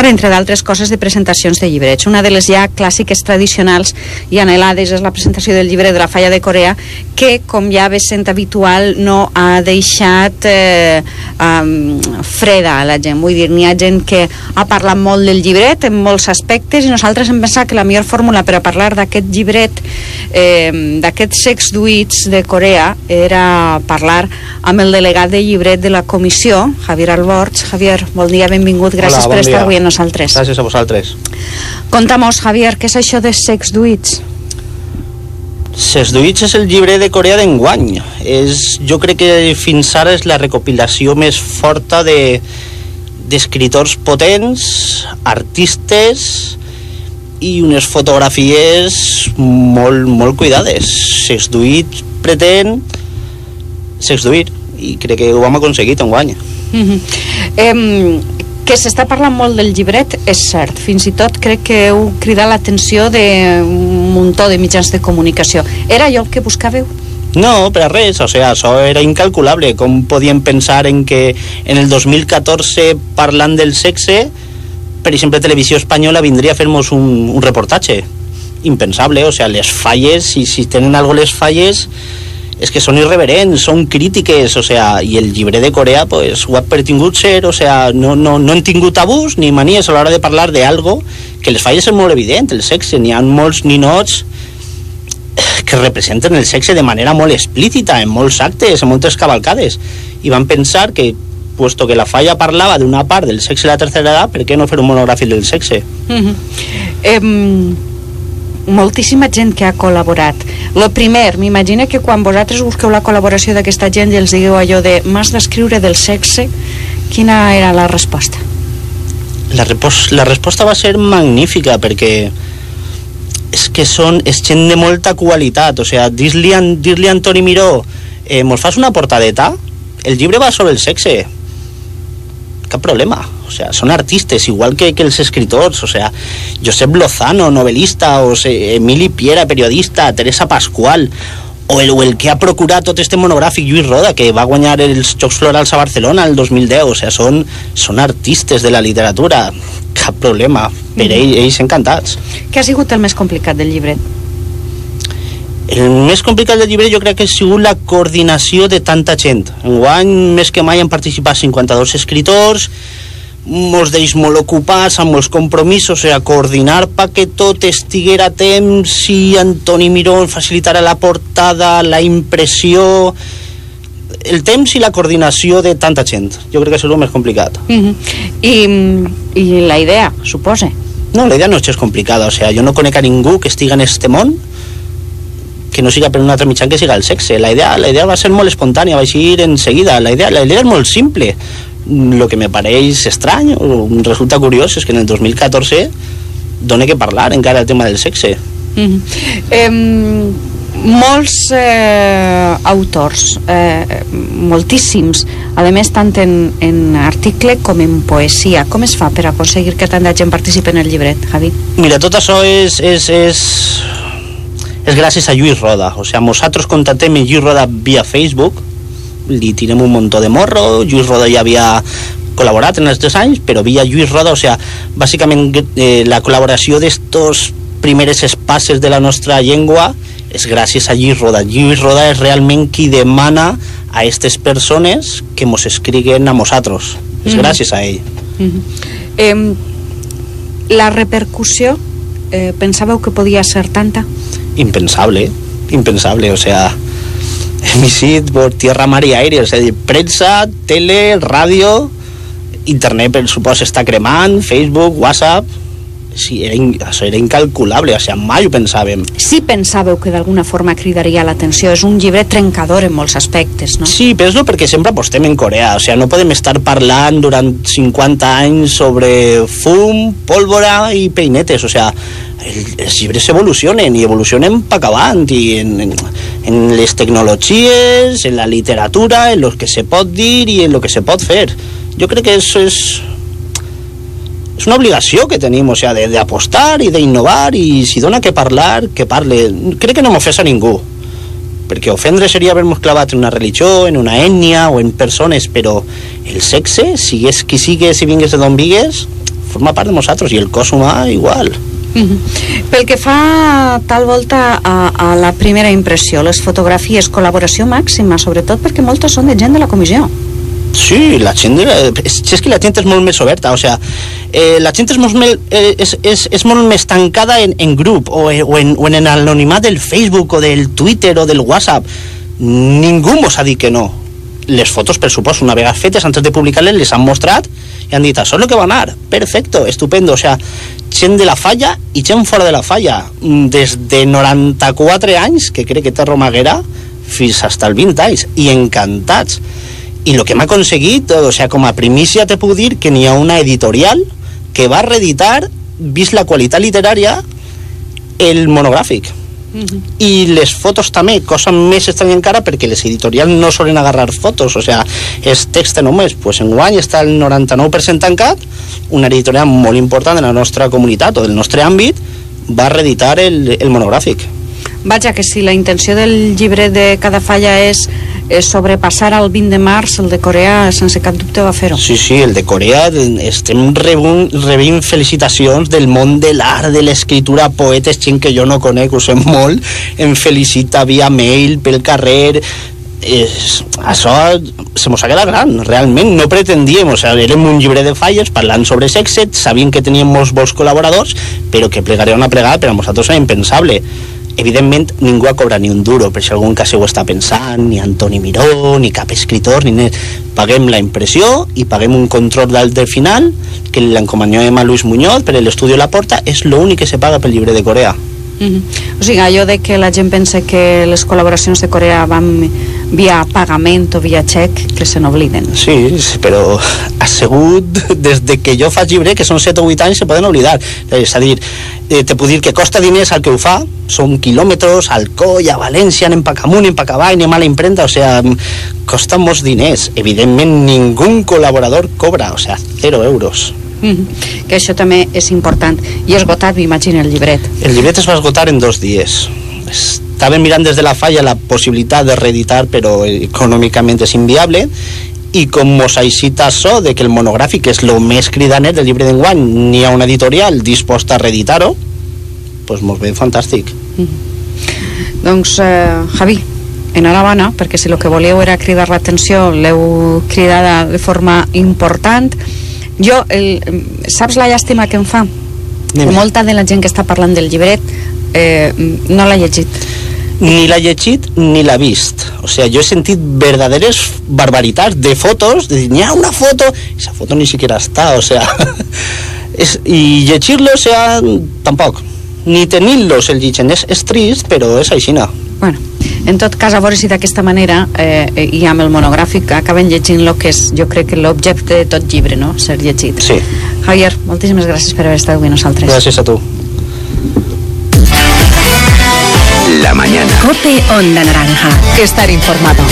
tractar, entre d'altres coses, de presentacions de llibrets. Una de les ja clàssiques tradicionals i anhelades és la presentació del llibre de la Falla de Corea, que, com ja ve sent habitual, no ha deixat eh, um, freda a la gent. Vull dir, n'hi ha gent que ha parlat molt del llibret en molts aspectes i nosaltres hem pensat que la millor fórmula per a parlar d'aquest llibret, eh, d'aquests sex duits de Corea, era parlar amb el delegat de llibret de la comissió, Javier Alborch. Javier, bon dia, benvingut, gràcies Hola, bon per estar dia. avui amb nosaltres. Gràcies a vosaltres. Contamos, Javier, què és això de sex duits? Sesduïts és el llibre de Corea d'enguany. És, jo crec que fins ara és la recopilació més forta de d'escriptors potents, artistes i unes fotografies molt, molt cuidades. Sexduït pretén sexduir i crec que ho hem aconseguit enguany. Mm -hmm. eh, que s'està parlant molt del llibret és cert, fins i tot crec que heu cridat l'atenció d'un muntó de mitjans de comunicació. Era allò el que buscàveu? No, per a res, o sea, això era incalculable. Com podíem pensar en que en el 2014, parlant del sexe, per exemple, Televisió Espanyola vindria a fer-nos un, un reportatge. Impensable, o sea, les falles, si, si tenen algo les falles, és que són irreverents, són crítiques, o sea, i el llibre de Corea pues, ho ha pertingut ser, o sea, no, no, no han tingut tabús ni manies a l'hora de parlar d'algo que les falles són molt evidents, el sexe, n'hi ha molts ninots que representen el sexe de manera molt explícita en molts actes, en moltes cavalcades i van pensar que puesto que la falla parlava d'una part del sexe de la tercera edat, per què no fer un monogràfic del sexe? Mm -hmm. eh, moltíssima gent que ha col·laborat. Lo primer, m'imagino que quan vosaltres busqueu la col·laboració d'aquesta gent i els digueu allò de m'has d'escriure del sexe, quina era la resposta? La, repos, la resposta va ser magnífica perquè és que són, és gent de molta qualitat, o sea, dir-li a, dir Antoni Miró eh, mos fas una portadeta? El llibre va sobre el sexe. Cap problema. O sea, són artistes, igual que, que els escritors. O sea, Josep Lozano, novelista, o sea, Emili Piera, periodista, Teresa Pascual, o el, o el que ha procurat tot este monogràfic, Lluís Roda, que va guanyar els Jocs Florals a Barcelona el 2010. O sea, són, són artistes de la literatura. Cap problema. Per ells, ells encantats. Què ha sigut el més complicat del llibre? El més complicat del llibre jo crec que ha sigut la coordinació de tanta gent. Enguany, més que mai, han participat 52 escritors, molts d'ells molt ocupats, amb molts compromisos, o sigui, coordinar perquè tot estiguera a temps i Antoni Miró facilitara la portada, la impressió, el temps i la coordinació de tanta gent. Jo crec que és el més complicat. Uh -huh. I, I la idea, supose? No, la idea no és complicada, o sigui, jo no conec a ningú que estigui en este món que no siga per un altre mitjà que siga el sexe. La idea, la idea va ser molt espontània, va ir en seguida. La idea, la idea és molt simple. Lo que me pareix estrany, o resulta curiós, és que en el 2014 dona que parlar encara el tema del sexe. Mm -hmm. eh, molts eh, autors, eh, moltíssims, a més tant en, en article com en poesia. Com es fa per aconseguir que tanta gent participi en el llibret, Javi? Mira, tot això és, és, és, és gràcies a Lluís Roda. O sigui, nosaltres contactem amb Lluís Roda via Facebook, li tirem un muntó de morro, Lluís Roda ja havia col·laborat en els tres anys, però via Lluís Roda, o sigui, bàsicament eh, la col·laboració d'estos primeres espases de la nostra llengua és gràcies a Lluís Roda. Lluís Roda és realment qui demana a aquestes persones que mos escriguen a nosaltres. És mm -hmm. gràcies a ell. Mm -hmm. eh, la repercussió, eh, pensàveu que podia ser tanta? Impensable, impensable, o sea, emisit por tierra, mar y aire, o sea, prensa, tele, ràdio, internet, per suposo, està cremant, Facebook, WhatsApp, sí, era, in, això era incalculable, o sigui, mai ho pensàvem. Sí pensàveu que d'alguna forma cridaria l'atenció, és un llibre trencador en molts aspectes, no? Sí, penso perquè sempre apostem en Corea, o sigui, no podem estar parlant durant 50 anys sobre fum, pólvora i peinetes, o sigui, el, els llibres evolucionen i evolucionen pa acabant i en, en, en les tecnologies, en la literatura, en lo que se pot dir i en lo que se pot fer. Jo crec que això és és una obligació que tenim, o sigui, d'apostar i d'innovar i si dona que parlar, que parle. Crec que no m'ofesa ningú, perquè ofendre seria haver-nos clavat en una religió, en una ètnia o en persones, però el sexe, sigues qui sigues i vingues de d'on vigues, forma part de nosaltres, i el cos humà igual. Mm -hmm. Pel que fa tal volta a, a la primera impressió, les fotografies, col·laboració màxima, sobretot perquè moltes són de gent de la comissió. Sí, la gent, és, és que la gent és molt més oberta, o sea, eh, la gent és molt, eh, és, és, és molt més tancada en, en grup o, o, en, o en l'anonimat del Facebook o del Twitter o del WhatsApp. Ningú mos ha dit que no. Les fotos, per suposo, una vegada fetes, antes de publicar-les, les han mostrat i han dit, això és el que va anar, perfecto, estupendo, o sea, gent de la falla i gent fora de la falla, des de 94 anys, que crec que té Romaguera, fins als 20 anys, i encantats i el que m'ha aconseguit, o sea, com a primícia te puc dir que n'hi ha una editorial que va reeditar, vist la qualitat literària, el monogràfic. Uh -huh. i les fotos també, cosa més estranya encara perquè les editorials no solen agarrar fotos o sea, és text només pues en guany està el 99% tancat una editorial molt important de la nostra comunitat o del nostre àmbit va reeditar el, el monogràfic Vaja, que si la intenció del llibre de cada falla és sobrepassar el 20 de març, el de Corea sense cap dubte va fer-ho. Sí, sí, el de Corea estem rebent, rebent felicitacions del món de l'art, de l'escriptura, poetes, gent que jo no conec, ho sé molt, em felicita via mail, pel carrer, és, això se mos ha quedat gran, realment. No pretendíem, o sigui, érem un llibre de falles parlant sobre sexe, sabíem que teníem molts bons col·laboradors, però que plegaria una plegada per a nosaltres era impensable evidentment ningú ha cobrat ni un duro per si algun cas ho està pensant ni Antoni Miró, ni cap escritor ni net. paguem la impressió i paguem un control d'alt del final que l'encomanem a Luis Muñoz per l'estudi La Porta és l'únic que se paga pel llibre de Corea Mm -hmm. O sigui, allò de que la gent pensa que les col·laboracions de Corea van via pagament o via xec, que se n'obliden. Sí, sí, però assegut des de que jo faig llibre, que són 7 o 8 anys, se poden oblidar. És a dir, eh, te puc dir que costa diners al que ho fa, són quilòmetres, al Coll, a València, anem pa amunt, anem pa avall, anem a la imprenta, o sigui, costa molts diners. Evidentment, ningú col·laborador cobra, o sigui, 0 euros. Mm -hmm. que això també és important i esgotat, m'imagino, el llibret el llibret es va esgotar en dos dies estàvem mirant des de la falla la possibilitat de reeditar però econòmicament és inviable i com mos aixita això de que el monogràfic és el més cridaner del llibre d'enguany n'hi ha una editorial disposta a reeditar-ho doncs mos ve fantàstic mm -hmm. doncs eh, Javi enhorabona perquè si el que volíeu era cridar l'atenció l'heu cridada de forma important jo, el, saps la llàstima que em fa? Dime. Molta de la gent que està parlant del llibret eh, no l'ha llegit. Ni l'ha llegit ni l'ha vist. O sea, jo he sentit verdaderes barbaritats de fotos, de dir, ha una foto, esa foto ni siquiera està, o sea... és, I llegir-lo, o sea, tampoc. Ni tenir-los el llegint. És, és trist, però és així, no. Bueno, en tot cas, a veure si d'aquesta manera eh, i amb el monogràfic acaben llegint el que és, jo crec, que l'objecte de tot llibre, no?, ser llegit. Sí. Javier, moltíssimes gràcies per haver estat avui nosaltres. Gràcies a tu. Cope Onda Naranja. Estar informado.